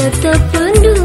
tetap penuh